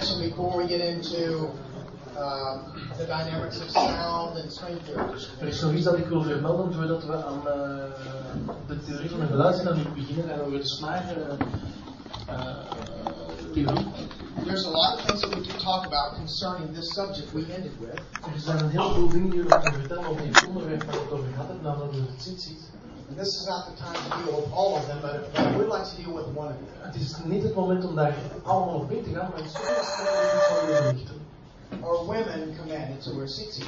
before we get into uh, the dynamics of sound and string theory. Er is nog iets dat ik wil vermelden voordat we aan uh, de theorie van de geluidsdynamiek beginnen en over de uh, theorie. There's a lot of things that we can talk about concerning this subject we ended with. Er zijn een heleboel dingen die we kunnen vertellen over dit onderwerp waar we het over hebben, namelijk ziet. And this is not the time to deal with all of them, but, but I would like to deal with one of them. Het is niet het moment om daar allemaal op in te gaan, maar het is toch een stuk dat ik zal willen richten. Are women commanded to wear tzitzit?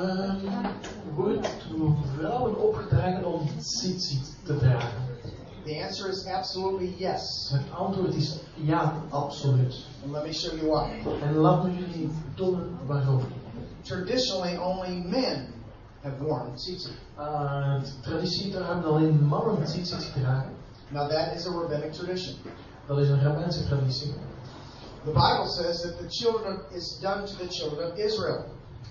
Um, wordt vrouwen opgedragen om tzitzit te dragen? The answer is absolutely yes. Het antwoord is ja, absoluut. And let me show you why. En laat me jullie tonen waarom. Traditionally, only men have worn tzitzit. Uh, traditie daar hebben alleen mannen tzitzit gedragen. Now that is a rabbinic tradition. Dat is een rabbijnse traditie. The Bible says that the children is done to the children of Israel.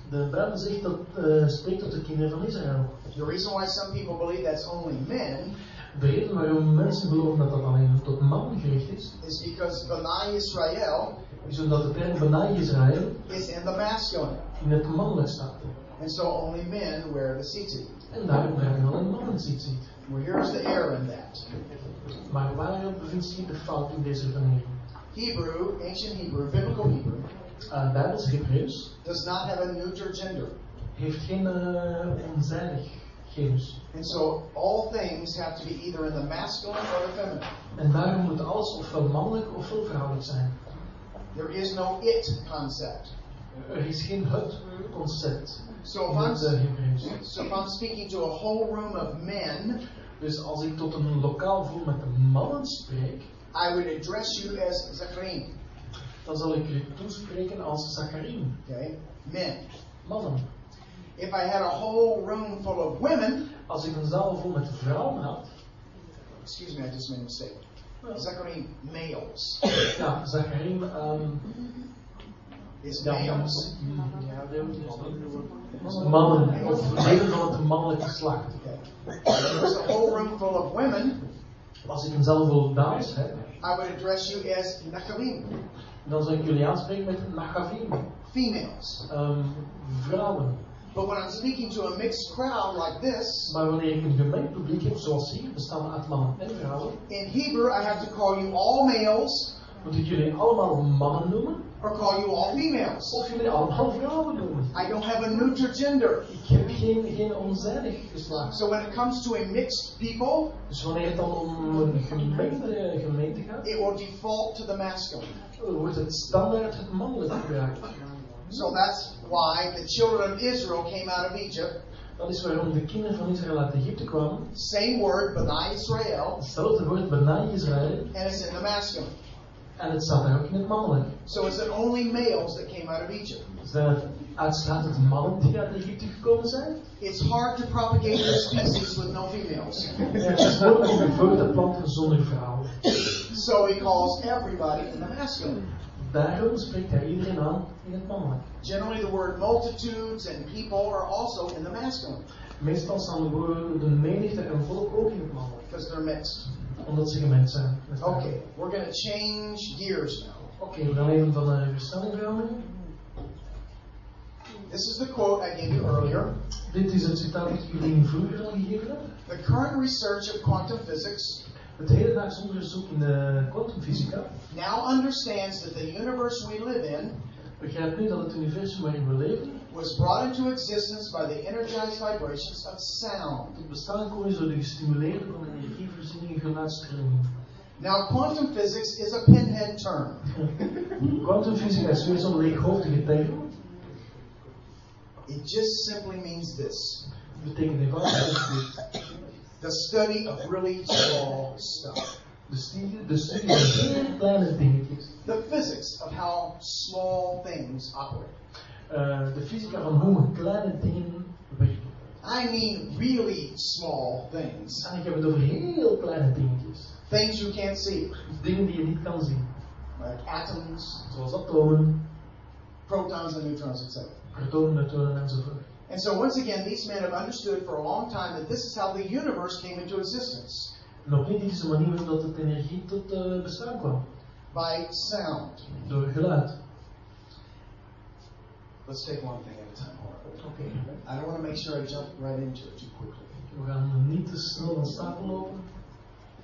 De Bijbel zegt dat uh, spreekt tot de kinderen van Israël. The reason why some people believe that's only men De reden waarom mensen geloven dat dat alleen tot mannen gericht is, is because B'nai Israel is omdat de term Benai Israël is in the masculine. in het mannelijk staat. And so only men wear the tzitzit. En daarom dragen alleen mannen tzitzit. Well, here's the error in that. Maar waar bevindt zich de fout in deze redenering? Hebrew, ancient Hebrew, biblical Hebrew, Uh, Bijbels Hebreeuws does not have a neuter gender. heeft geen uh, onzijdig genus. And so all things have to be either in the masculine or the feminine. En daarom moet alles ofwel mannelijk ofwel vrouwelijk zijn. There is no it concept. Er is geen het concept So if in I'm, het Hebreeuws. so if I'm speaking to a whole room of men, Dus als ik tot een lokaal vol met mannen spreek, I would address you as Zacharim. dan zal ik u toespreken als Zacharim. Okay? Men. Mannen. If I had a whole room full of women, Als ik een zaal vol met vrouwen had, excuse me, I just made a mistake. Zacharim males ja, Zacharim, um, is males. mannen, of leden van het mannelijk geslacht. There's a whole room full of women, Als ik een zaal vol dames heb, I would address you as Nacharim, dan zal ik jullie aanspreken met Nachavim, females. um, vrouwen. But when I'm speaking to a mixed crowd like this, Maar wanneer ik een gemengd publiek heb, zoals hier, bestaande uit mannen en vrouwen, in Hebrew I have to call you all males moet ik jullie allemaal mannen noemen, or call you all females. of jullie allemaal vrouwen noemen. I don't have a neuter gender. Ik heb geen, geen onzijdig geslacht. So when it comes to a mixed people, Dus wanneer het dan om een gemengde gemeente gaat, it will default to the masculine. wordt het standaard het mannelijk gebruikt. So that's why the children of Israel came out of Egypt. Dat is waarom de kinderen van Israël uit Egypte kwamen. Same word, B'nai Israel, Hetzelfde woord Israël. and it's in the masculine. En daar ook in het. So is it only males that came out of Egypt? Zijn het uitsluitend mannen die uit Egypte gekomen zijn? It's hard to propagate a species with no females. Het is moeilijk om voor te planten zonder vrouwen. So he calls everybody in the masculine. Daarom spreekt hij iedereen aan in het mannelijk. Generally, the word multitudes and people are also in the masculine Meestal staan de woorden de menigte en volk ook in het mannelijk. because they're mixed. Omdat ze gemengd zijn. met. Okay, we're going to change gears now. Oké, we gaan even van de versnelling veranderen. This is the quote I gave you earlier. Dit is het citaat dat ik jullie vroeger al gegeven heb. The current research of quantum physics Het hedendaags onderzoek in de kwantumfysica now understands that the universe we live in begrijpt nu dat het universum waarin we leven was brought into existence by the energized vibrations of sound. bestaan gekomen is door de gestimuleerde van energievoorziening geluidstrillingen. Now, quantum physics is a pinhead term. Kwantumfysica is weer zo'n leeghoofdige term. It just simply means this betekent eenvoudig the study of really small stuff. De studie, de studie van heel kleine dingetjes. The physics of how small things operate. Eh, de fysica van hoe kleine dingen werken. I mean, really small things. En ik heb het over heel kleine dingetjes. Things you can't see, Dingen die je niet kan zien. like atoms, Zoals atomen, protons, and neutrons, etc. protonen, neutronen enzovoort. And so, once again, these men have understood for a long time that this is how the universe came into existence. En op niet is de manier waarop dat het energie tot eh, bestaan kwam. by sound. Door geluid. Let's take one thing at a time. Oké. I don't want to make sure I jump right into it too quickly. We gaan niet te snel van stapel lopen.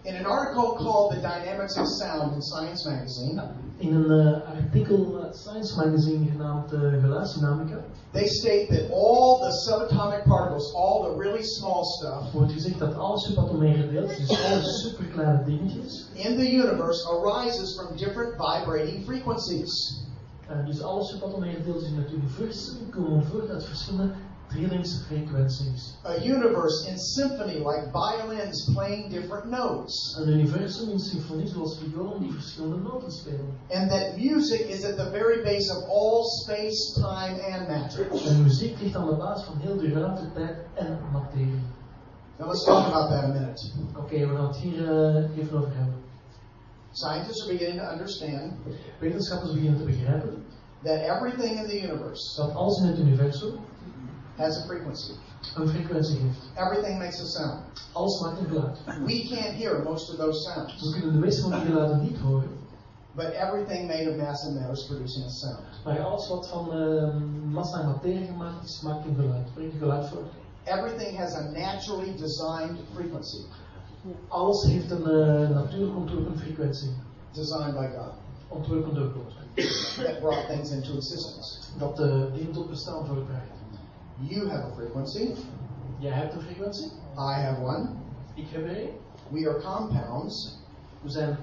In an article called The Dynamics of Sound in Science Magazine, In een eh, artikel uit Science Magazine genaamd uh, Geluidsdynamica they state that all the subatomic particles, all the really small stuff wordt gezegd dat alle subatomaire deeltjes, dus alle superkleine dingetjes, in the universe arises from different vibrating frequencies. Eh, dus alle subatomaire deeltjes in het universum komen voort uit verschillende trillingsfrequenties. A universe in symphony like violins playing different notes. Een universum in symfonie zoals violen die verschillende noten spelen. And that music is at the very base of all space, time, and matter. En muziek ligt aan de basis van heel de ruimte, tijd en materie. Now let's talk about that a minute. Oké, we gaan het hier eh, even over hebben. Scientists are beginning to understand Wetenschappers beginnen te begrijpen that everything in the universe dat alles in het universum has a frequency. een frequentie heeft. Everything makes a sound. Alles maakt een geluid. We can't hear most of those We sounds, kunnen de meeste van die geluiden niet horen, but everything made of mass and matter is producing a sound. maar alles wat van eh, massa en materie gemaakt is, maakt een geluid, brengt een geluid voort. Everything has a naturally designed frequency, Alles heeft een eh, natuurlijk ontworpen frequentie, designed by God, ontworpen door God, that brought things into existence. dat de dingen tot bestaan voortbrengt. You have a frequency. Jij hebt een frequentie, I have one. ik heb er een. We are compounds, We zijn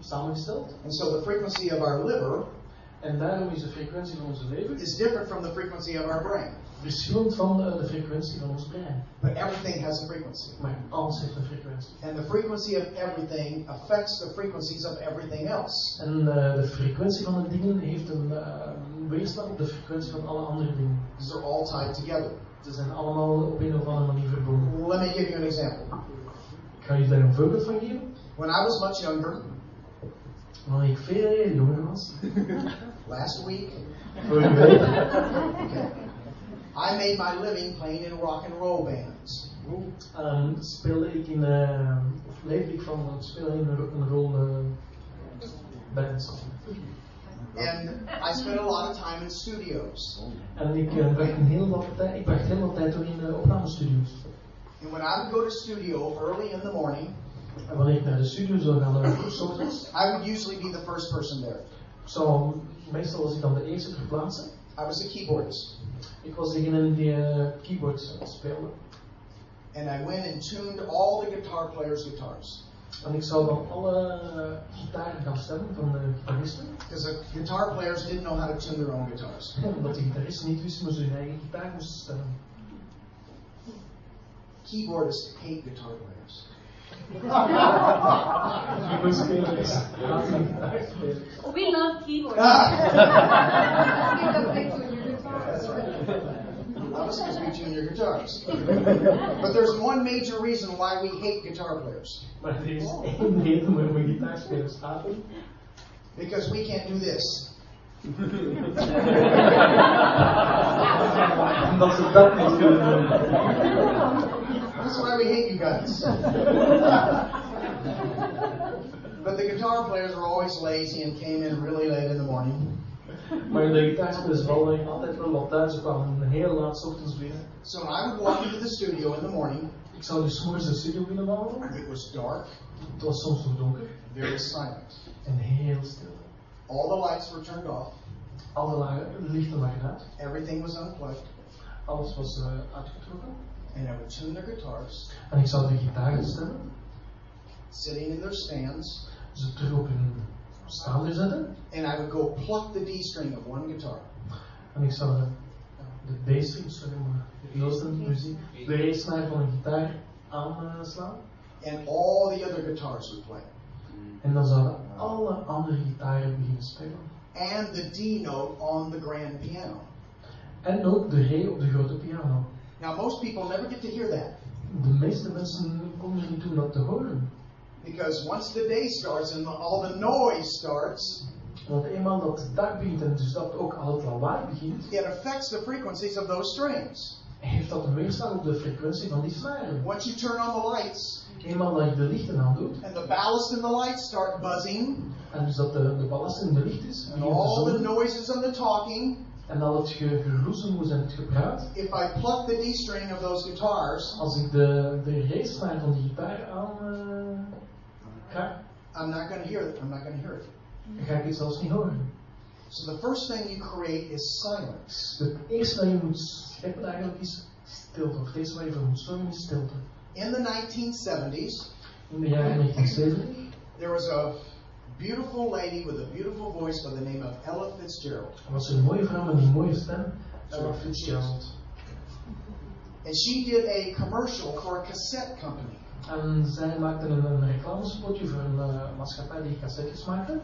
samengesteld and so the frequency of our liver en daarom is de frequentie van onze lever is different from the frequency of our brain. Verschillend van eh, de frequentie van ons brein. But everything has a frequency. Maar alles heeft een frequentie. And the frequency of everything affects the frequencies of everything else. En eh, de frequentie van de dingen heeft een eh, weerstand op de frequentie van alle andere dingen. These are all tied together. Ze zijn allemaal op een of andere manier verbonden. Let me give you an example. Ik ga je daar een voorbeeld van geven. When I was much younger, Wanneer ik veel jonger was, last week, week, I made my living playing in rock and roll bands. ehm, speelde ik in, of leefde ik van het spelen in een, een rol eh, bands. And I spent a lot of time in studios. En ik eh, bracht een heel wat tijd, ik bracht heel wat tijd door in uh, opnamestudio's. And when I would go to studio early in the morning, En wanneer ik naar de studio zou gaan, uh, 's ochtends, I would usually be the first person there. zou, meestal was ik dan de eerste ter plaatse. I was a keyboardist. Ik was degene die uh, keyboards speelde. And I went and tuned all the guitar players' guitars. En ik zou dan alle uh, gitaren gaan stemmen van de gitaristen. Because the guitar players didn't know how to tune their own guitars. Omdat de gitaristen niet wisten hoe ze hun eigen gitaar moesten stemmen. Keyboardists hate guitar players. Keyboardspelers laten hun gitaar spelen. We love keyboards. That's right. Obviously, because we tune your guitars. But there's one major reason why we hate guitar players. Maar er is één reden waarom we gitaarspelers haten. Because we can't do this. Omdat ze niet. That's why we hate you guys. But the guitar players were always lazy and came in really late in the morning. Maar de gitaarspelers vallen altijd wel wat thuis. Ze kwamen heel laat ochtends binnen. So I would walk into the studio in the morning, Ik zou dus morgens de studio binnenwandelen. it was dark, Het was soms nog donker very silent. en heel stil. All the lights were turned off. Alle lichten waren uit. Everything was unplugged. Alles was uh, uitgetrokken. And I would tune their guitars, En ik zou de gitaren stemmen. sitting in their stands. Ze terug op hun staander zetten. And I would go pluck the D string of one guitar. En ik zou de, de D-string, sorry maar, de eerste muziek, de reesnaar van een gitaar aanslaan. And all the other guitars would play. Mm. En dan zouden alle andere gitaren beginnen spelen. And the D note on the grand piano. En ook de re op de grote piano. Now, most people never get to hear that. De meeste mensen komen er niet toe dat te horen. Because once the day starts and all the noise starts, Want eenmaal dat de dag begint en dus dat ook al het lawaai begint, it affects the frequencies of those strings. heeft dat een weerslag op de frequentie van die snaren. Once you turn on the lights Eenmaal dat je de lichten aandoet and the ballast and the lights start buzzing, En dus dat de, de ballast in de licht is, and all the noises and the talking. En al het ge- geroezemoes en het gepraat. If I pluck the D string of those guitars, Als ik de, de reesnaar van die gitaar aan eh, ga, I'm not going to hear it. I'm not going to hear it. dan ga ik het zelfs niet horen. So the first thing you create is silence. Het eerste dat je moet scheppen eigenlijk is stilte. Of het eerste waar je voor moet zorgen is stilte. In the 1970s, In de jaren 1970 there was a beautiful lady with a beautiful voice by the name of Ella Fitzgerald. was er een mooie vrouw met een mooie stem, Ella Fitzgerald. And she did a commercial for a cassette company. En zij maakte een, een reclamespotje voor een uh, maatschappij die cassettes maakte.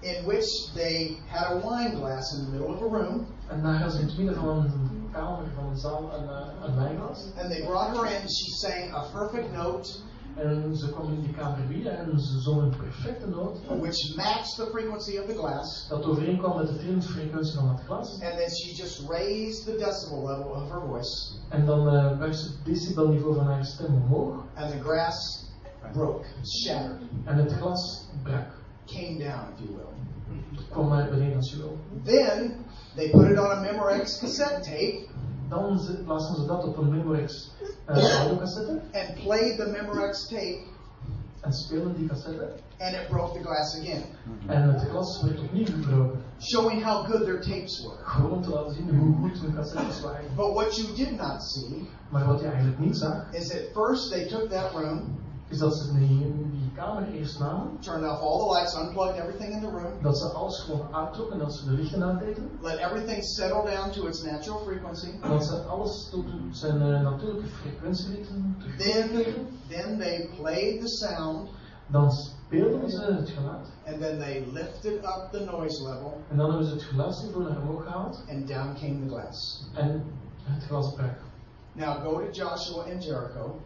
in which they had a wine glass in the middle of a room, En daar was in het midden van een kamer, van een zaal, een, een wijnglas. and they brought her in. She sang a perfect note, En ze kwam in die kamer binnen en ze zong een perfecte noot. which matched the frequency of the glass, Dat overeenkwam met de trillingsfrequentie van het glas. and then she just raised the decibel level of her voice, En dan uh, werd ze het decibelniveau van haar stem omhoog. and the glass broke, shattered, En het glas brak. came down, if you will. Het kwam naar beneden als je wil. Then they put it on a Memorex cassette tape Dan ze- plaatsten ze dat op een Memorex uh, audiocassette. and played the Memorex tape, En speelden die cassette. and it broke the glass again, En het glas werd opnieuw gebroken. showing how good their tapes were. Gewoon te laten zien hoe goed hun cassettes waren. But what you did not see Maar wat je eigenlijk niet zag, is that first they took that room, is dat ze die, die kamer eerst namen. turned off all the lights, unplugged everything in the room, Dat ze alles gewoon uittrokken, dat ze de lichten aandeden. let everything settle down to its natural frequency. Dat ze alles tot zijn uh, natuurlijke frequentie lieten Then, terugkeren. then they played the sound, Dan speelden ze het geluid. and then they lifted up the noise level, En dan hebben ze het geluidsniveau naar omhoog gehaald. and down came the glass. En het glas brak. Now go to Joshua and Jericho.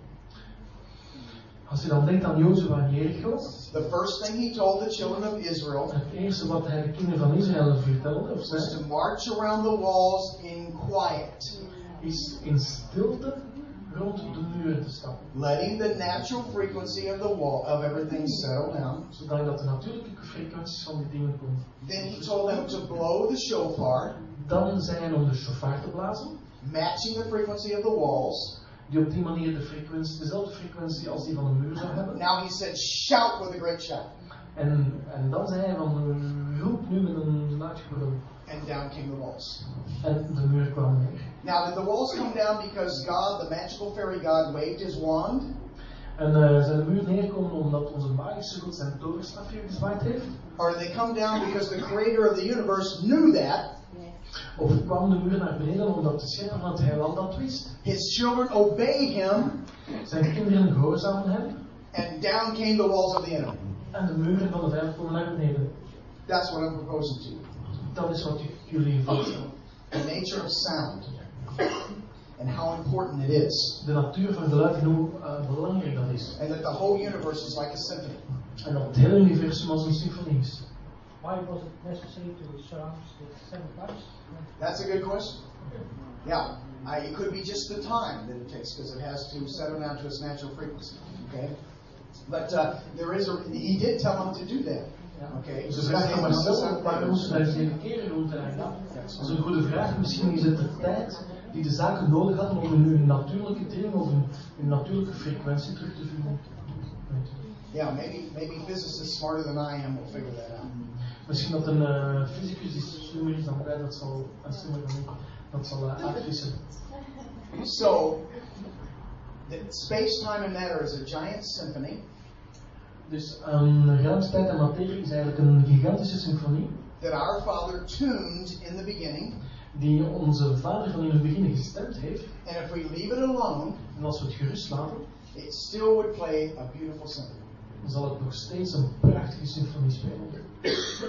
Als je dan denkt aan Jozua en Jericho, The first thing he told the children of Israel het eerste wat hij de kinderen van Israël vertelde, of was zei, to march around the walls in quiet, is in stilte rond de muren te stappen. letting the natural frequency of the wall of everything settle down. Zodat de natuurlijke frequenties van die dingen kon. Then he told them to blow the shofar, Dan zei hij om de shofar te blazen, matching the frequency of the walls. Die op die manier de frequentie, dezelfde frequentie als die van de muur zou hebben. Now he said, shout with a great shout. En, en dan zei hij van, roep nu met een luid. And down came the walls. En de muur kwam neer. Now, did the walls come down because God, the magical fairy God, waved his wand? En uh, zijn de muur neerkomen omdat onze magische god zijn toverstafje gezwaaid heeft? Or did they come down because the creator of the universe knew that? Of kwam de muur naar beneden omdat de schepper van het heelal dat wist? His children obey him, Zijn kinderen gehoorzamen hem? and down came the walls of the enemy. En de muren van de vijand komen naar beneden. That's what I'm proposing to you. Dat is wat jullie voorstellen. The nature of sound and how important it is. De natuur van geluid en hoe uh, belangrijk dat is. And that the whole universe is like a symphony. En dat het hele universum als een symfonie is. Why was it necessary to surround with seven parts? That's a good question. Yeah, I, it could be just the time that it takes because it has to settle down to its natural frequency. Okay, but uh, there is a. He did tell them to do that. Okay, Dus we zeggen maar zelf, waarom moesten wij zeven keer ronddraaien? Dat is een goede vraag. Misschien is het de tijd die de zaken nodig hadden om in hun natuurlijke trilling of hun, hun natuurlijke frequentie terug te vinden. Weet je. Yeah, maybe maybe physicists smarter than I am will figure that out. Misschien dat een uh, fysicus die slimmer is dan wij, dat zal, en slimmer dan ik, dat zal uh, uitvissen. So, the space, time, and matter is a giant symphony Dus um, ruimte, tijd en materie is eigenlijk een gigantische symfonie that our Father tuned in the beginning, die onze vader van in het begin gestemd heeft. and if we leave it alone, En als we het gerust laten, it still would play a beautiful symphony. dan zal het nog steeds een prachtige symfonie spelen.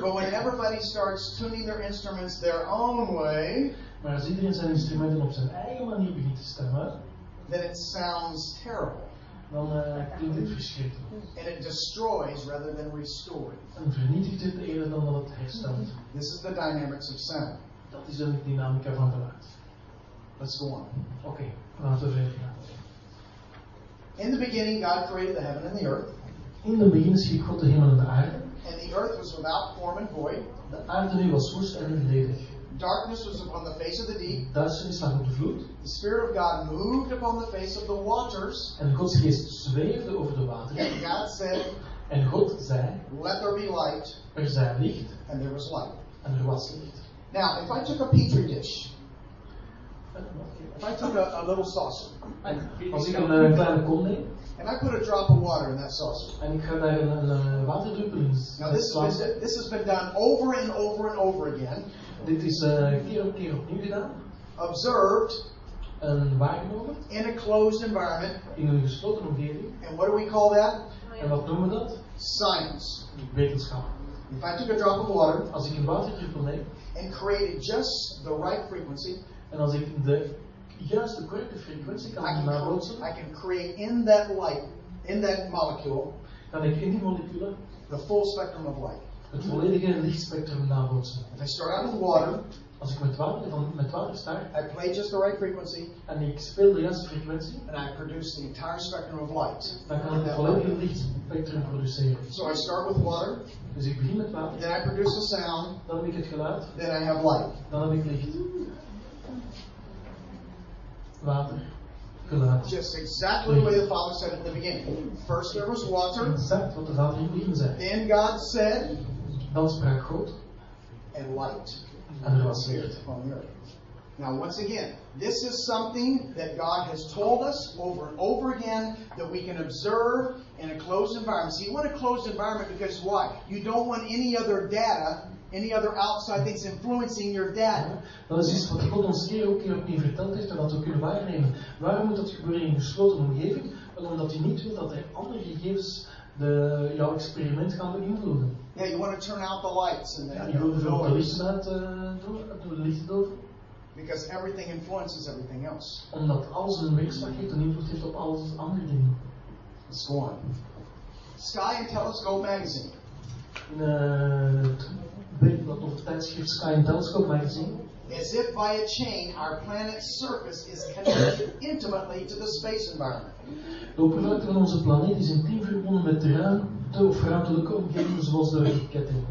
But when everybody starts tuning their instruments their own way, Maar als iedereen zijn instrumenten op zijn eigen manier begint te stemmen, then it sounds terrible. dan uh, klinkt het verschrikkelijk. And it destroys rather than restores. En vernietigt het eerder dan dat het herstelt. This is the dynamics of sound. Dat is de dynamica van geluid. Let's go on. Oké, laten we verder gaan. In the beginning, God created the heaven and the earth, In het begin schiep God de hemel en de aarde. And the earth was without form and void. De aarde nu was woest en ledig. Darkness was upon the face of the deep. Duisternis lag op de vloed. The Spirit of God moved upon the face of the waters. En Gods geest zweefde over de wateren. And God said, En God zei, Let there be light. er zij licht. And there was light. En er was licht. Now, if I took a petri dish, if I took a, a little saucer, Als ik een eh, kleine kom neem and I put a drop of water in that saucer. en ik ga daar een, een waterdruppel in Now, this, has been, this has been done over and over and over again, Dit is eh, keer op keer opnieuw gedaan. observed En waargenomen in a closed environment. in een gesloten omgeving. And what do we call that? En wat noemen we dat? Science. Wetenschap. If I took a drop of water Als ik een waterdruppel neem and created just the right frequency, en als ik de juiste correcte frequentie I kan can, nabootsen, I can create in that light, in that molecule, kan ik in die moleculen the full spectrum of light. het volledige lichtspectrum nabootsen. If I start out with water, Als ik met water, van, met water start I play just the right frequency, en ik speel de juiste frequentie, and I produce the entire spectrum of light. dan kan ik het volledige lichtspectrum produceren. So I start with water, Dus ik begin met water, then I produce a sound, dan heb ik het geluid, then I have light. dan heb ik licht. Water. Just exactly the way the Father said at the beginning. First there was water, Exact wat de Vader in het begin zei. then God said, Dan sprak God and light en er was appeared licht. upon the earth. Now, once again, this is something that God has told us over and over again that we can observe in a closed environment. See, you want a closed environment because why? You don't want any other data, any other outside things influencing your data. Dat is iets wat God ons keer op keer opnieuw verteld heeft en wat we kunnen waarnemen. Waarom moet dat gebeuren in een gesloten omgeving? Wel omdat hij niet wil dat er andere gegevens de, jouw experiment gaan beïnvloeden. Yeah, you want to turn out the lights and Ja, the, je wil de lichten uit, doen, de lichten doven, because everything influences everything else. omdat alles een weerslag heeft en invloed heeft op alles andere dingen. Let's go on. Sky and Telescope magazine. In uh, het weekblad of het tijdschrift Sky and Telescope magazine As if by a chain, our planet's surface is connected intimately to the space environment. De oppervlakte van onze planeet is intiem verbonden met de ruimte of ruimtelijke omgeving zoals de ketting.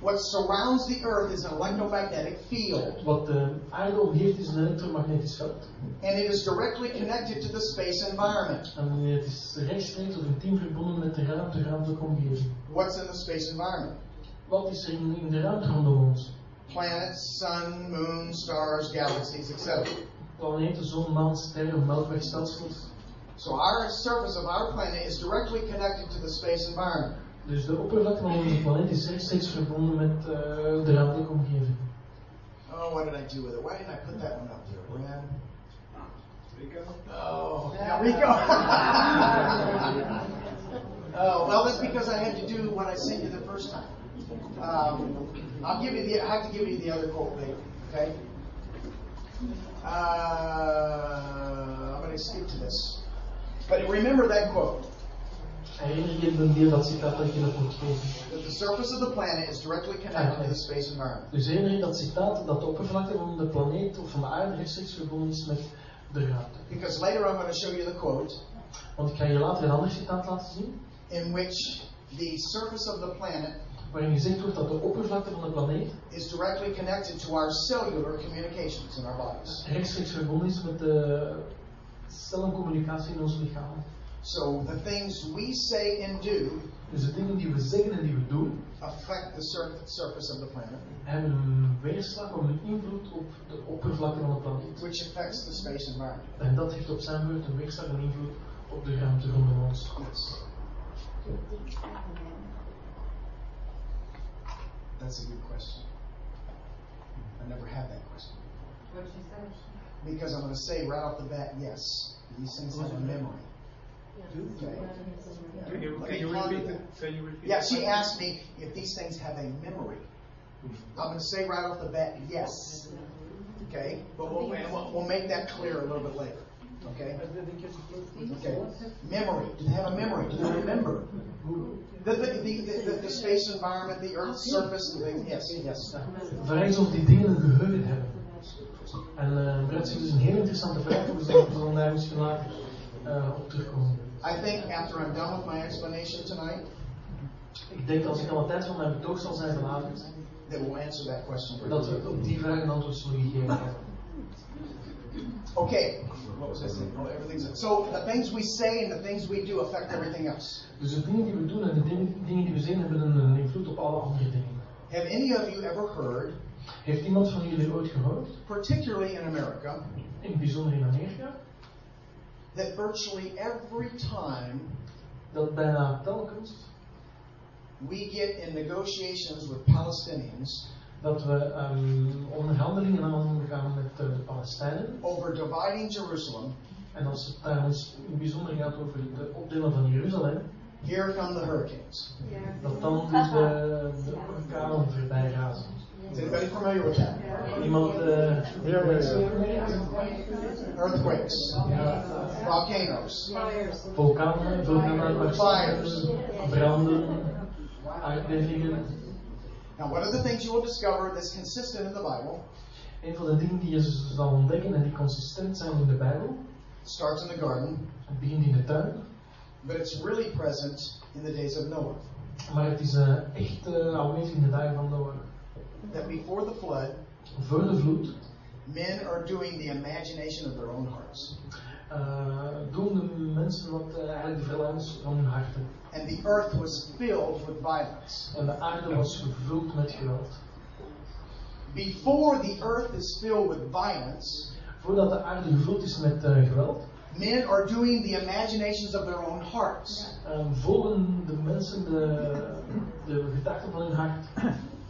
What surrounds the Earth is an electromagnetic field, Wat de aarde omgeeft is een elektromagnetisch veld. and it is directly connected to the space environment. En het is rechtstreeks of intiem verbonden met de ruimte, ruimtelijke omgeving. What's in the space environment? Wat is er in, in de ruimte rondom ons? Planets, sun, moon, stars, galaxies, etc. Planeten, zon, maan, sterren, melkwegstelsels. So our surface of our planet is directly connected to the space environment. Dus de oppervlakte van onze planeet is rechtstreeks verbonden met uh, de ruimtelijke omgeving. Oh, what did I do with it? Why didn't I put that one up there, Brad? Rico? Oh, yeah, Rico. oh, well, that's because I had to do what I sent you the first time. Um, I'll give you the. I have to give you the other quote later. Okay. Uh, I'm going to skip to this, but remember that quote. Herinner je je weer dat citaat dat ik je net moet geven? That the surface of the planet is directly connected to the space environment. Dus herinner je dat citaat dat de oppervlakte van de planeet of van de aarde rechtstreeks verbonden is met de ruimte? Because later I'm going to show you the quote Want ik ga je later een ander citaat laten zien, in which the surface of the planet waarin gezegd wordt dat de oppervlakte van de planeet is directly connected to our cellular communications in our bodies. rechtstreeks verbonden is met de cellencommunicatie in ons lichaam. So the things we say and do Dus de dingen die we zeggen en die we doen, affect the sur- surface of the planet, hebben een weerslag of een invloed op de oppervlakte van de planeet. which affects the space environment. En dat heeft op zijn beurt een weerslag en invloed op de ruimte rondom ons. Yes. That's a good question. I never had that question. before. What she said. Because I'm going to say right off the bat, yes, these things have a memory. Okay. Can you, can you repeat that. it? Can you repeat Yeah, she asked me if these things have a memory. I'm going to say right off the bat, yes. Okay, but we'll, we'll, we'll make that clear a little bit later. Okay. Okay. Memory. Do they have a memory? Do they remember? The, the, the, the, the space environment, the Earth's surface, the thing. Yes, yes. Vraag is of die dingen een geheugen hebben. En uh, Brett zegt dus een heel interessante vraag, dus we zullen daar misschien later uh, op terugkomen. I think after I'm done with my explanation tonight, Ik denk als ik aan het tijd van mijn betoog zal zijn vanavond, that will answer that question for dat you. we op die vraag een antwoord zullen gegeven hebben. Okay, what was I saying? Oh, everything's so the things we say and the things we do affect everything else. Dus de dingen die we doen en de dingen, die we zien hebben een, invloed op alle andere dingen. Have any of you ever heard, Heeft iemand van jullie ooit gehoord, particularly in America, in bijzonder in Amerika, that virtually every time dat bijna telkens we get in negotiations with Palestinians dat we ehm, onderhandelingen aangaan met eh, de Palestijnen. over dividing Jerusalem, En als het daar ons in bijzonder gaat over de opdelen van Jeruzalem, here come the hurricanes. dat dan dus de, de orkanen voorbij razen. Is anybody familiar with that? Iemand, eh Earthquakes, volcanoes, vulkanen, vulkaanuitbarstingen, Fires. branden, aardbevingen. Now, one of the things you will discover that's consistent in the Bible Een van de dingen die je zal ontdekken en die consistent zijn in de Bijbel, starts in the garden, het begint in de tuin, but it's really present in the days of Noah. maar het is eh, echt eh, aanwezig in de dagen van Noach. That before the flood, Voor de vloed men are doing the imagination of their own hearts. eh, doen de mensen wat eigenlijk de verlangens van hun harten. And the earth was filled with violence. En de aarde was gevuld met geweld. Before the earth is filled with violence, Voordat de aarde gevuld is met eh, geweld, men are doing the imaginations of their own hearts. eh, volgen de mensen de, de gedachten van hun hart.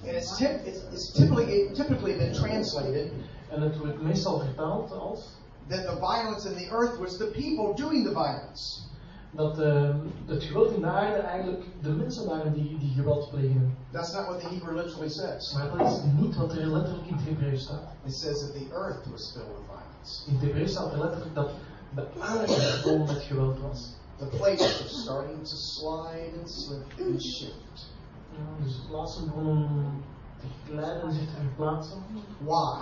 And it's, tip, it's, it's typically, typically been translated En het wordt meestal vertaald als that the violence in the earth was the people doing the violence. Dat eh, het geweld in de aarde eigenlijk de mensen waren die, die geweld plegen. That's not what the Hebrew literally says. Maar dat is niet wat er letterlijk in het Hebreeuws staat. It says that the earth was filled with violence. In het Hebreeuws staat er letterlijk dat de aarde vol met geweld was. The places were starting to slide and slip and shift. Ja, dus de plaatsen begonnen te glijden en zich te verplaatsen. Why?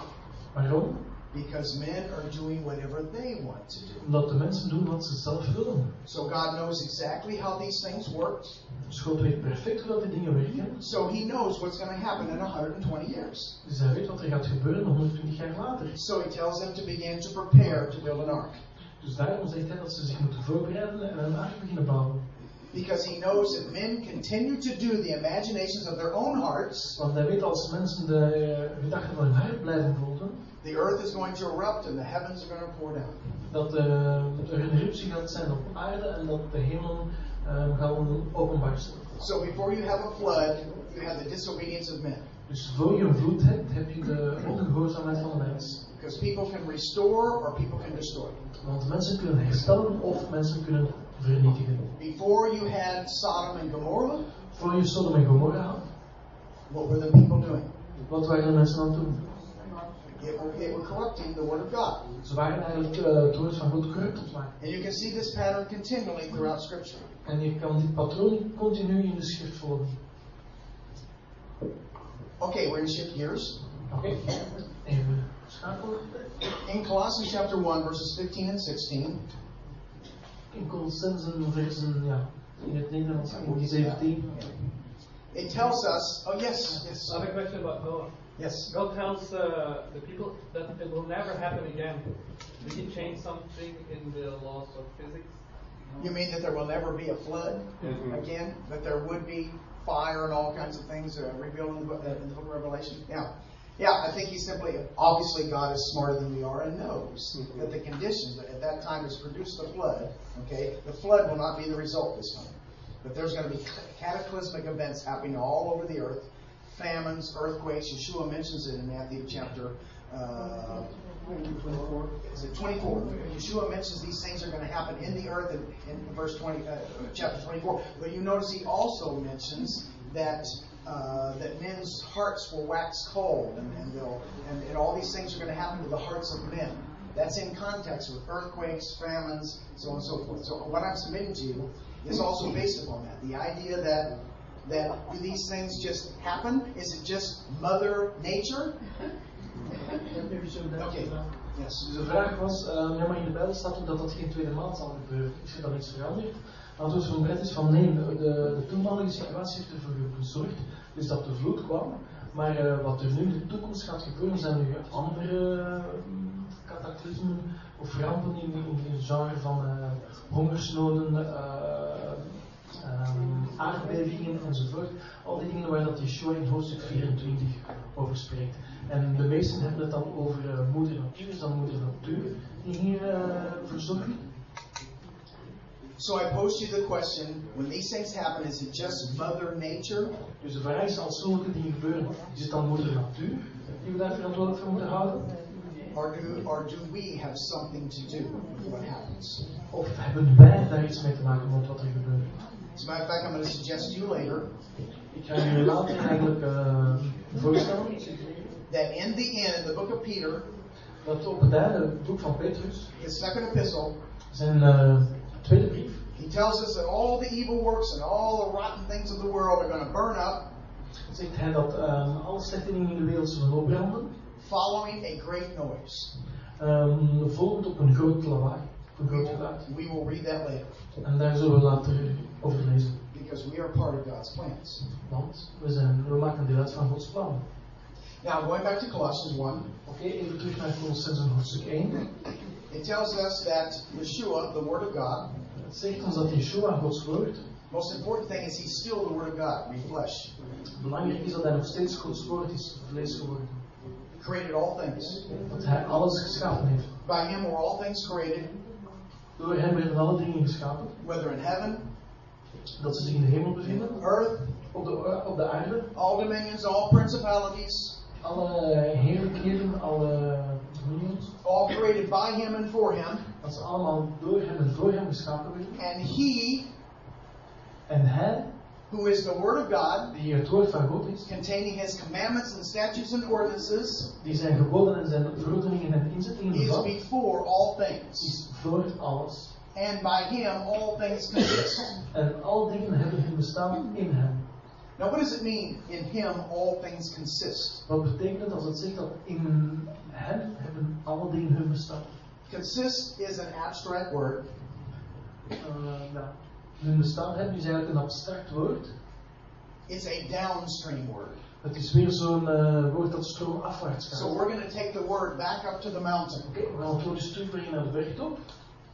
Waarom? Because men are doing whatever they want to do. Omdat de mensen doen wat ze zelf willen. So God knows exactly how these things work. Dus God weet perfect hoe dat die dingen werken. So He knows what's going to happen in 120 years. Dus hij weet wat er gaat gebeuren 120 jaar later. So He tells them to begin to prepare to build an ark. Dus daarom zegt hij dat ze zich moeten voorbereiden en een ark beginnen bouwen. Because He knows that men continue to do the imaginations of their own hearts, Want hij weet als mensen de gedachten van hun hart blijven volgen, the earth is going to erupt and the heavens are going to pour down. dat eh, er een eruptie gaat zijn op aarde en dat de eh, gaan openbarsten. So before you have a flood, you have the disobedience of men. Dus voor je een vloed hebt, heb je de ongehoorzaamheid van de mens. Because people can restore or people can destroy. Want mensen kunnen herstellen of mensen kunnen vernietigen. Before you had Sodom and Gomorrah, Voor je Sodom en Gomorrah had, what were the people doing? wat waren de mensen aan het doen? It were, it were corrupting the Word of God. Ze waren eigenlijk eh, het woord van God corrupt aan. And you can see this pattern continually throughout Scripture. En je kan dit patroon continu in de schrift volgen. Okay, we're going to shift gears. Oké, even schakelen. In Colossians chapter 1, verses 15 and 16, In Colossensen versen, ja, in het Nederlands, in 17. it tells us, oh yes, yes, I have a question about Noah. Yes. God tells uh, the people that it will never happen again. Did he change something in the laws of physics? You mean that there will never be a flood again? That there would be fire and all kinds of things uh, revealed in the, book, uh, in the book of Revelation? Yeah. Yeah, I think he simply, obviously, God is smarter than we are and knows that the conditions at that time has produced the flood, okay, the flood will not be the result this time. But there's going to be cataclysmic events happening all over the earth famines, earthquakes. Yeshua mentions it in Matthew chapter uh, 24. Is it 24? Yeshua mentions these things are going to happen in the earth in, in verse 20, uh, chapter 24. But you notice he also mentions that uh, that men's hearts will wax cold, and, and they'll and, and all these things are going to happen to the hearts of men. That's in context with earthquakes, famines, so on and so forth. So what I'm submitting to you is also based upon that. The idea that that do these things just happen? Is it just Mother Nature? Okay. Yes. Dus de vraag was, ja, maar in de Bijbel staat ook dat dat geen tweede maand zal gebeuren. Is er dan iets veranderd? Antwoord van Brett is van nee, de, de toenmalige situatie heeft ervoor gezorgd dus dat de vloed kwam. Maar eh, wat er nu in de toekomst gaat gebeuren, zijn nu andere eh, cataclysmen of rampen in, in het genre van eh, hongersnoden, eh, ehm, aardbevingen enzovoort. Al die dingen waar dat Yeshua in hoofdstuk 24 over spreekt. En de meesten hebben het dan over eh, moeder natuur, is dan moeder natuur die hier eh, verzorgt. So I pose you the question when these things happen, is it just Mother Nature? Dus de vraag is, als zulke dingen gebeuren, is het dan moeder natuur die we daar verantwoordelijk voor moeten houden? Or do, or do we have something to do with what happens? Of hebben wij daar iets mee te maken met wat er gebeurt? As a matter of fact, I'm going to suggest to you later Ik ga jullie later eigenlijk uh, that in the end, in the book of Peter, dat op het einde, het boek van Petrus, his second epistle, zijn uh, tweede brief, he tells us that all the evil works and all the rotten things of the world are going to burn up, zegt hij dat um, alle slechte dingen in de wereld zullen opbranden, following a great noise. um, volgend op een groot lawaai, We will, we will read that later En daar zullen we later over lezen. because we are part of God's plans. Want we, zijn, we maken deel uit van Gods plan. Now, going back to Colossians 1, Oké, even terug naar Colossensen hoofdstuk 1. it tells us that Yeshua, the Word of God, Het zegt ons dat Yeshua Gods woord. most important thing is he's still the Word of God, made flesh. Belangrijk is dat hij nog steeds Gods woord is, vlees geworden. Created all things. Dat hij uh, alles geschapen heeft. By him were all things created, Door hem werden alle dingen geschapen. whether in heaven, Dat ze zich in de hemel bevinden, earth, op de, op de aarde. all dominions, all principalities, Alle heerlijkheden, alle dominions. all created by him and for him. Dat ze allemaal door hem en voor hem geschapen werden. And he, En hij, who is the Word of God, die het God is, containing his commandments and statutes and ordinances, die zijn geboden en zijn verordeningen en inzettingen is before all things. is voor alles. And by him all things consist. En al dingen hebben hun bestaan in hem. Now, what does it mean, in him all things consist? Wat betekent het als het zegt dat in hem hebben alle dingen hun bestaan? Consist is an abstract word. Uh, nou, hun bestaan hebben is eigenlijk een abstract woord. It's a downstream word. Het is weer zo'n eh, woord dat stroomafwaarts gaat. So Oké, we're going to take the word back up to the mountain. we gaan het woord dus terugbrengen naar de bergtop.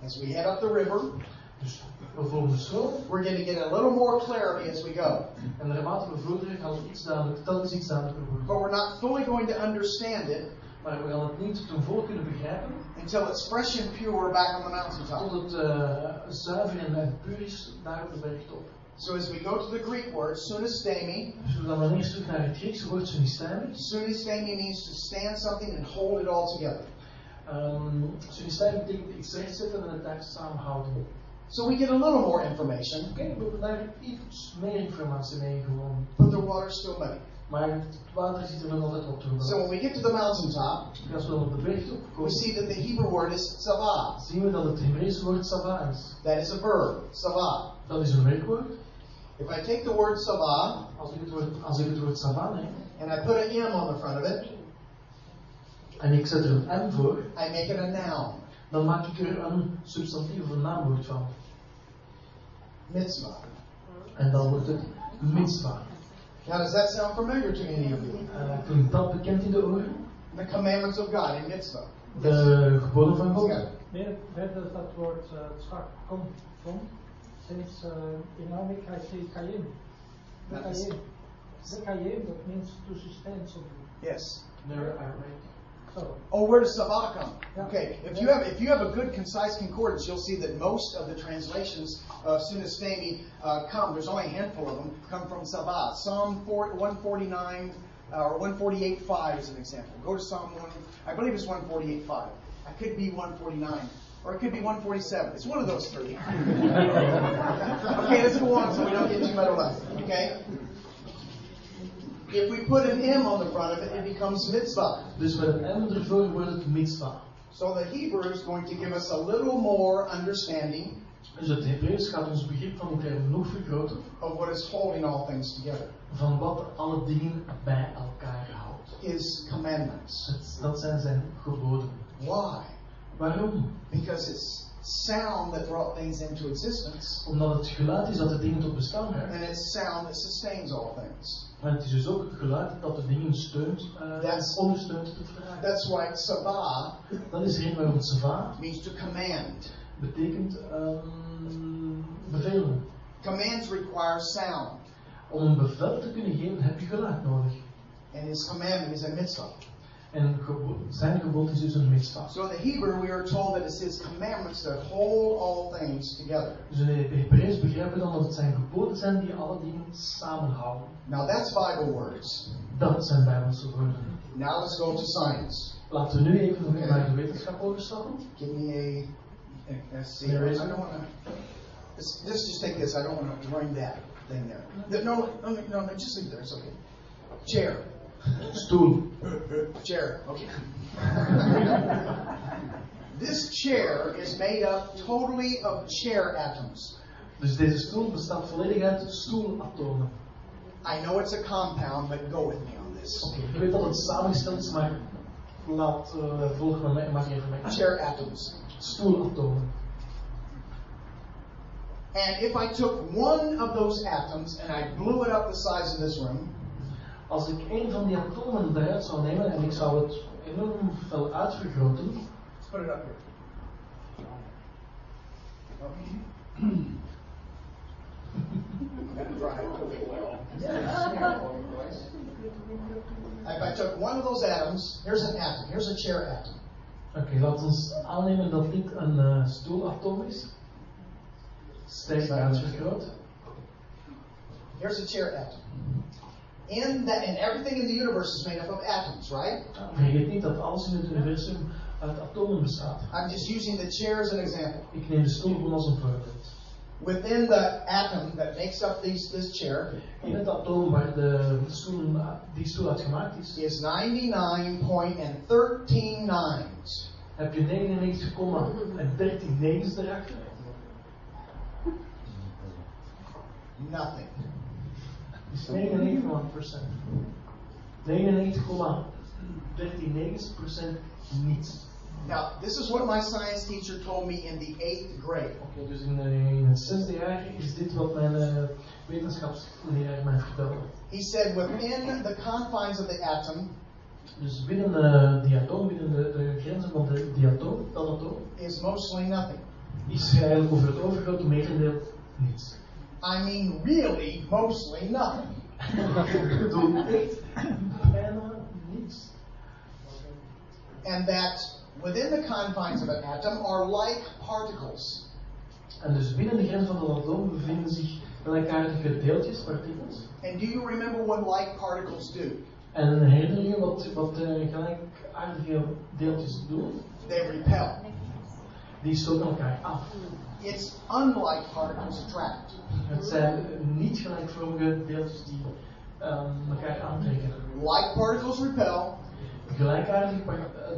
As we head up the river, Dus we volgen de stroom. we're going to get a little more clarity as we go. En naarmate we vorderen gaan we iets duidelijk, telkens iets duidelijker worden. But we're not fully going to understand it Maar we gaan het niet ten volle kunnen begrijpen until it's fresh and pure back on the mountaintop. tot het eh, zuiver en eh, puur is daar op de bergtop. So as we go to the Greek word, sunistemi, Dus we gaan dan eerst terug naar het Griekse woord sunistemi. sunistemi means to stand something and hold it all together. Um, sunistemi betekent iets rechtzetten en het daar samenhouden. So we get a little more information, Oké, we daar iets meer informatie mee gewoon. but the water's still muddy. Maar het water zit er nog altijd op te So when we get to the mountaintop, Als we op de bergtop we komen, see that the Hebrew word is savah. zien we dat het Hebreeuwse woord sava is. That is a verb, savah. Dat is een werkwoord. If I take the word savah Als ik het woord, als ik het woord sava neem and I put an M on the front of it, en ik zet er een M voor, I make it a noun, dan maak ik er een substantief of een naamwoord van. mitzvah. En dan wordt het mitzvah. Now, does that sound familiar to any of you? Uh, klinkt dat bekend in de oren? The commandments of God in mitzvah. De geboden van God. Ja. Where, where does that word uh, tzar come from? Since uh, in Arabic I say kayim. The kayim. The kayim, that means to sustain something. Yes. There are right. So, Oh, where does savah come? Yeah. Okay, if you have if you have a good concise concordance, you'll see that most of the translations of Sunistemi uh, come. There's only a handful of them come from Sabah. Psalm 4, 149 uh, or 148.5 is an example. Go to Psalm 1. I believe it's 148.5. I could be 149. Or it could be 147. It's one of those three. okay, let's go on so we don't get too muddled up. Okay? If we put an M on the front of it, it becomes mitzvah. Dus met een M ervoor wordt het mitzvah. So the Hebrew is going to give us a little more understanding Dus het Hebreeuws gaat ons begrip van term nog vergroten. of what is holding all things together. Van wat alle dingen bij elkaar houdt. His commandments. Het- dat zijn zijn geboden. Why? Waarom? Because it's sound that brought things into existence, Omdat het geluid is dat de dingen tot bestaan brengt. and it's sound that sustains all things. Maar het is dus ook het geluid dat de dingen steunt, eh That's- ondersteunt te verdragen. That's why sabah Dat is de reden waarom seva means to command. Betekent ehm bevelen. Commands require sound, Om een bevel te kunnen geven heb je geluid nodig. and his commandment is a mitzvah. En gebo- zijn gebod is dus een mitzvah. So in the Hebrew, we are told that it's his commandments that hold all things together. Dus in het Hebreeuws begrijpen we dan dat het zijn geboden zijn die alle dingen samenhouden. Now that's Bible words. Dat zijn Bijbelse woorden. Now let's go to science. Laten we nu even naar de wetenschap overstappen. Give me a, a, a C. There I don't want to. Let's, let's just take this. I don't want to bring that thing there. The- no, no, no, no, just leave it there. It's okay. Chair. Stoel. Chair. Okay. this chair is made up totally of chair atoms. Dus deze stoel bestaat volledig uit stoelatomen. I know it's a compound, but go with me on this. Oké, ik weet dat het samengesteld is, maar laat uh, volg me mee, mag even mee. Chair atoms. Stoelatomen. And if I took one of those atoms and I blew it up the size of this room, Als ik een van die atomen eruit zou nemen en ik zou het enorm veel uitvergroten, let's put it up here. If I took one of those atoms, here's an atom, here's a chair atom. Oké, laten we aannemen dat dit een uh, stoelatoom is. Sterk uitvergroot. Here's a chair atom. In that, and everything in the universe is made up of atoms, right? Vergeet niet dat alles in het universum uit atomen bestaat. I'm just using the chair as an example. Ik neem de stoel gewoon als een voorbeeld. Within the atom that makes up these, this chair In het atoom waar de stoel, die stoel uit gemaakt is, is 99 point and 13 nines. heb je 99,13 negens erachter. Nothing. is 99,1%. 99,13 negens procent niets. Now, this is what my science teacher told me in the eighth grade. Oké, dus in, in het zesde jaar is dit wat mijn uh, wetenschapsleraar mij vertelde. He said within the confines of the atom Dus binnen uh, die atoom, binnen de, de, grenzen van de, die atoom, dat atoom, is mostly nothing. is eigenlijk over het overgrote merendeel niets. I mean, really, mostly nothing. Ik bedoel echt bijna niets. And that within the confines of an atom are like particles. En dus binnen de grens van het atoom bevinden zich gelijkaardige deeltjes, partikels. And do you remember what like particles do? En herinner je wat, wat uh, gelijkaardige deeltjes doen? They repel. Die stoten elkaar af. It's unlike particles attract. Het zijn niet gelijkvormige deeltjes die um, elkaar aantrekken. Like particles repel, Gelijkaardige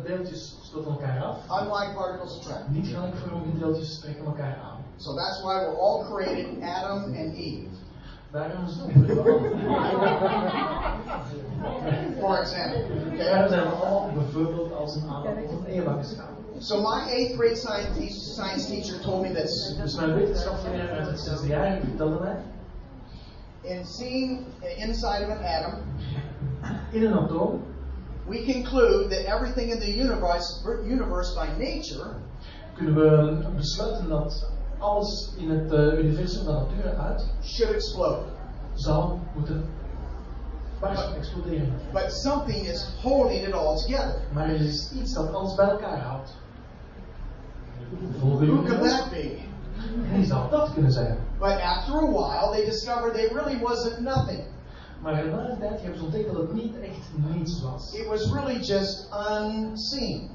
deeltjes stoten elkaar af. unlike particles attract. Niet gelijkvormige deeltjes trekken elkaar aan. So that's why we're all created Adam and Eve. Daarom zijn we For example. Daarom Okay? zijn we allemaal bijvoorbeeld als een Adam of een Eva geschapen. So my eighth grade science, te- science teacher told me this. Dus mijn wetenschapsleraar uit het zesde jaar vertelde mij, In seeing the inside of an atom, in een atoom we conclude that everything in the universe, universe by nature kunnen we besluiten dat alles in het uh, universum van nature uit should explode. zou moeten barsten, exploderen. But something is holding it all together. Maar er is iets dat alles bij elkaar houdt. Volgen Who could that be? Wie zou dat kunnen zijn? But after a while, they discovered they really wasn't nothing. Maar na tijd hebben ze ontdekt dat het niet echt niets was. It was really just unseen.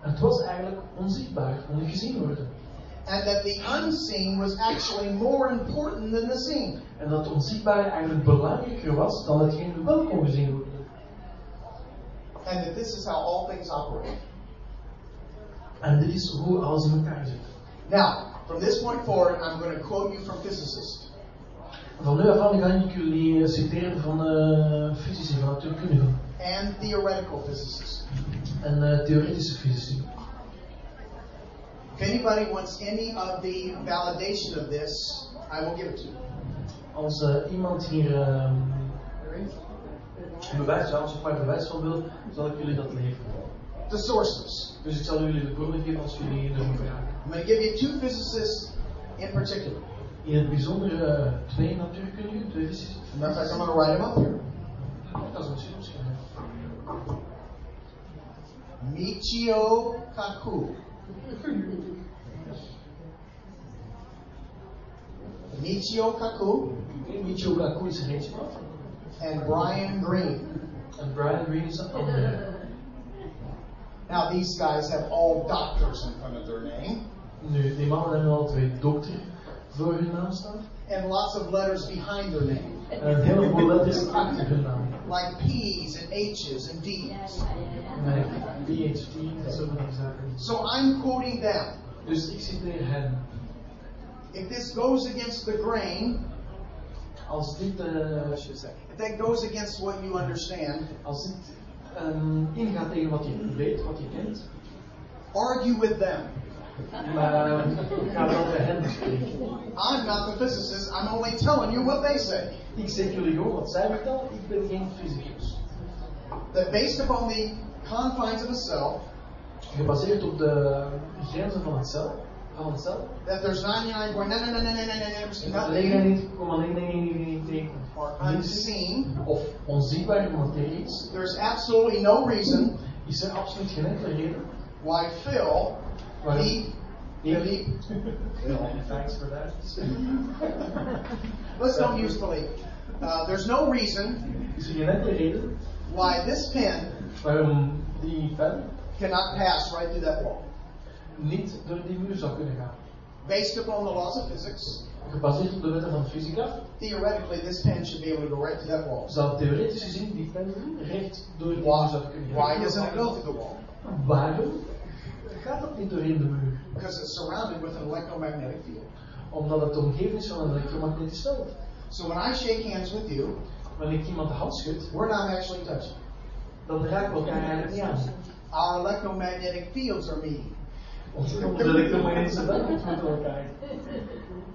Het was eigenlijk onzichtbaar, kon niet gezien worden. And that the unseen was actually more important than the seen. En dat het onzichtbare eigenlijk belangrijker was dan hetgeen wel kon gezien worden. And that this is how all things operate. En dit is hoe alles in elkaar zit. Now, from this point forward, I'm going to quote you from physicists. Van nu af aan ga ik jullie eh, citeren van uh, fysici, van natuurkundigen and theoretical physicists. en uh, theoretische fysici. If anybody wants any of the validation of this, I will give it to you. Als eh, iemand hier ehm, bewijs, als je een paar bewijs van wil, zal ik jullie dat leveren. The sources. Dus ik zal jullie de bronnen geven als jullie erom vragen. I'm going to give you two physicists in particular. In het bijzonder eh, twee natuurkundigen, twee fysici. Matter of fact, I'm going to write them up here. Dat is misschien opschrijven. Michio Kaku. Michio Kaku Michio Kaku is eentje van. and Brian Green. En Brian Green is de andere. Now, these guys have all doctors in front of their name Nu, die mannen hebben al twee dokter voor hun and lots of letters behind their name, En een heleboel letters achter hun naam. like P's and H's and D's. Met PhD en zo van die zaken. So I'm quoting them. Dus ik citeer hen. If this goes against the grain, Als dit, eh, if that goes against what you understand, als dit ehm, ingaat tegen wat je weet, wat je kent, argue with them. Maar ik ga wel bij hen bespreken. I'm not the physicist, I'm only telling you what they say. Ik zeg jullie gewoon wat zij vertellen, ik ben geen fysicus. That based upon the confines of a cell, Gebaseerd op de grenzen van het cel, van het cel, that there's 99.99999% dat nothing 99,99999 or unseen, of onzichtbare materie is, there's absolutely no reason is er absoluut geen enkele reden why Phil, waarom he, Philippe, thanks for that. let's don't use Philippe. Uh, there's no reason Is geen enkele reden why this pen waarom die pen cannot pass right through that wall. niet door die muur zou kunnen gaan. Based upon the laws of physics, Gebaseerd op de wetten van fysica, theoretically this pen should be able to go right through that wall. zou theoretisch gezien die pen recht door die muur Why, zou kunnen why gaan. doesn't it go through the wall? Waarom gaat niet doorheen de muur? Because it's surrounded with an electromagnetic field. Omdat het omgeven is van een elektromagnetisch veld. So when I shake hands with you, Wanneer ik iemand de hand schud, we're not actually touching. dan raken we elkaar eigenlijk niet aan. Our electromagnetic fields are meeting. Onze onze elektromagnetische veld ontmoeten elkaar.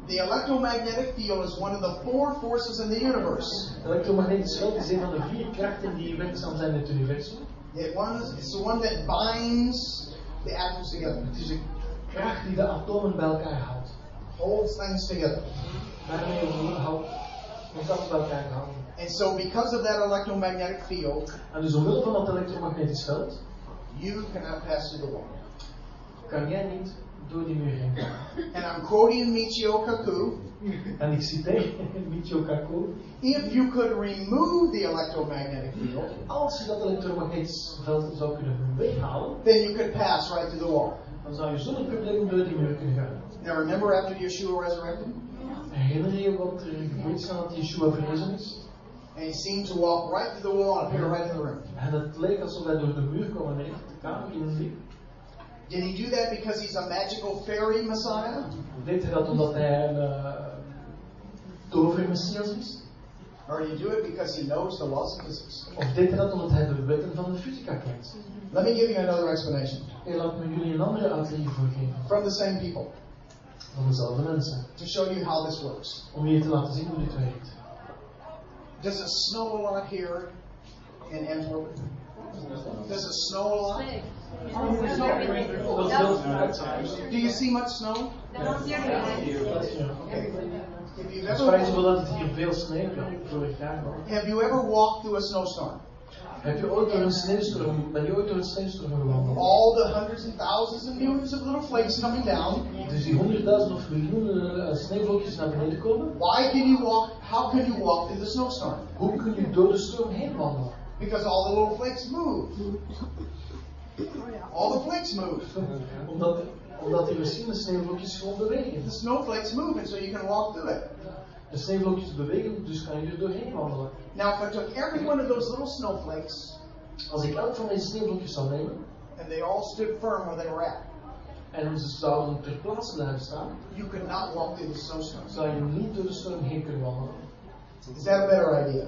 The electromagnetic field is one of the four forces in the universe. Het elektromagnetisch veld is een van de vier krachten die werkzaam zijn in het universum. It one is, it's the one that binds the atoms together, Het is een kracht die de atomen bij elkaar houdt. holds things together. Daarmee houdt ons alles bij elkaar. And so, because of that electromagnetic field, En dus omwille van dat elektromagnetisch veld you cannot pass through the wall. kan jij niet door die muur heen gaan. And I'm quoting Michio Kaku. En ik citeer Michio Kaku. If you could remove the electromagnetic field, Als je dat elektromagnetisch veld zou kunnen weghalen, then you could pass right through the wall. dan zou je zonder probleem door die muur kunnen gaan. Now, remember after Yeshua resurrected? Herinner je wat er gebeurd is nadat Yeshua verrezen is? And he seemed to walk right through the wall and appear right in the room. En het leek alsof hij door de muur kwam en recht de kamer in liep. Did he do that because he's a magical fairy messiah? Deed hij dat omdat hij een uh, tovermessias is? Or did he do it because he knows the laws of physics? Of deed hij dat omdat hij de wetten van de fysica kent? Let me give you another explanation. En laat me jullie een andere uitleg hiervoor geven. From the same people Van dezelfde mensen. to show you how this works. Om je te laten zien hoe dit werkt. Does it snow a lot here in Antwerp? Does it snow a lot? Dat is heel veel Do you see much snow? If you've Het schijnt zo ever, dat het hier veel sneeuwt, ja, vorig jaar nog. have you ever walked through a snowstorm? Heb je ooit door een sneeuwstorm, ben je ooit door een sneeuwstorm gewandeld? All the hundreds and thousands and millions of little flakes coming down. Dus die honderdduizend of miljoenen eh, sneeuwvlokjes naar beneden komen. Why can you walk? How can you walk through the snowstorm? Hoe kun je door de storm heen wandelen? Because all the little flakes move. All the flakes move. Omdat, omdat die verschillende sneeuwvlokjes gewoon bewegen. The snowflakes move, and so you can walk through it. De sneeuwvlokjes bewegen, dus kan je er doorheen wandelen. Now, if I took every one of those little snowflakes Als ik elk van deze sneeuwvlokjes zou nemen and they all stood firm where they were at, en ze zouden ter plaatse blijven staan, you could not walk through the snowstorm. zou je niet door de storm heen kunnen wandelen. Is that a better idea?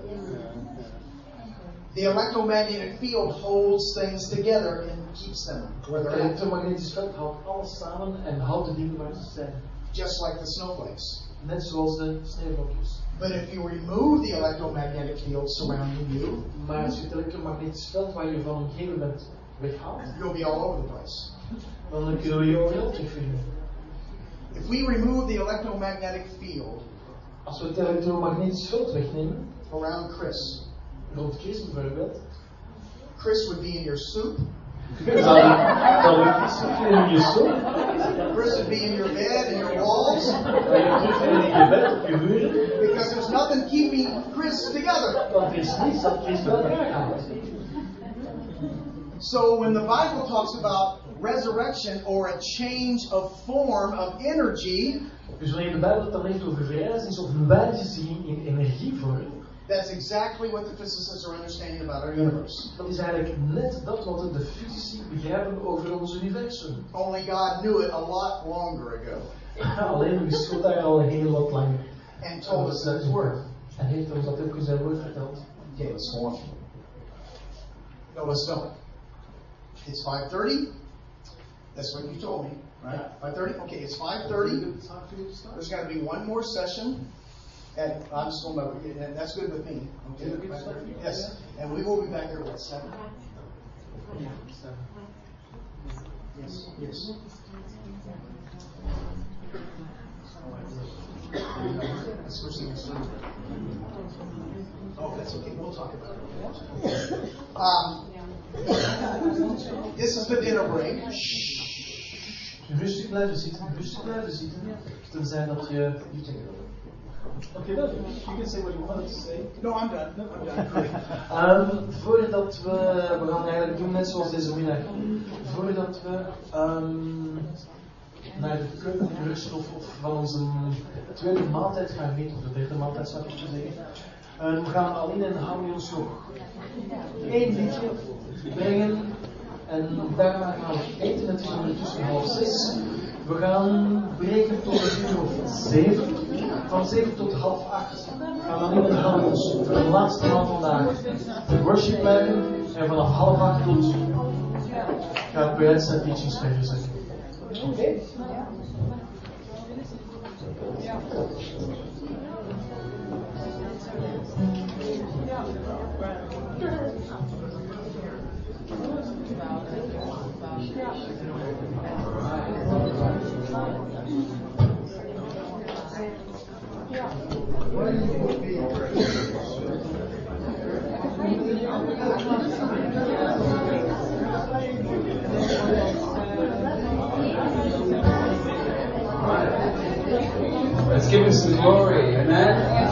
The electromagnetic field holds things together and keeps them where they're at, elektromagnetisch veld houdt alles samen en houdt de dingen waar ze zijn. just like the snowflakes. Net zoals de sneeuwblokjes. But if you remove the electromagnetic field surrounding you, Maar als je het elektromagnetisch veld waar je van omgeven bent weghaalt, you'll be all over the place. dan kun je je overal terugvinden. If we remove the electromagnetic field Als we het elektromagnetisch veld wegnemen, around Chris, rond Chris bijvoorbeeld, Chris would be in your soup, dan dan wordt Chris in je stoel, Chris would be in your bed and your walls, dan je terugvinden in je bed, op je muren, because there's nothing keeping Chris together. want er is niets dat Chris bij elkaar houdt. So when the Bible talks about resurrection or a change of form of energy, Dus wanneer de Bijbel het dan heeft over verrijzenis of een wijziging in energievorm, that's exactly what the physicists are understanding about our universe. dat is eigenlijk net dat wat de fysici begrijpen over ons universum. Only God knew it a lot longer ago Alleen wist God daar al heel wat lang and told us that His Word. En heeft ons dat ook in zijn woord verteld. Okay, let's go on. No, let's don't. It's 5.30. That's what you told me, right? 5.30? Okay, it's 5.30. There's got to be one more session. And I'm to, and that's good with me. Okay, 5:30? Yes. And we will be back here at 7? Yes, yes. Let's switch things around. Oh, that's okay. We'll talk about it. Um, this is the dinner break. Rustig blijven zitten, rustig blijven zitten. Tenzij dat je. Oké, okay, you can say what you wanted to say. No, I'm done. I'm done. Um, voordat we, we gaan eigenlijk doen net zoals deze middag. Voordat we um, naar de keuken of, of van onze tweede maaltijd gaan eten, of de derde maaltijd zou ik moeten zeggen. Uh, we gaan Aline en Hamie ons nog één liedje brengen. En daarna gaan we eten. Het is ondertussen half zes. We gaan breken tot een uur of zeven. Van zeven tot half acht gaan Aline en Hamie ons voor de laatste maal vandaag de worship leiden. En vanaf half acht tot gaat Brad zijn teachings. Oké? Let's glory, amen?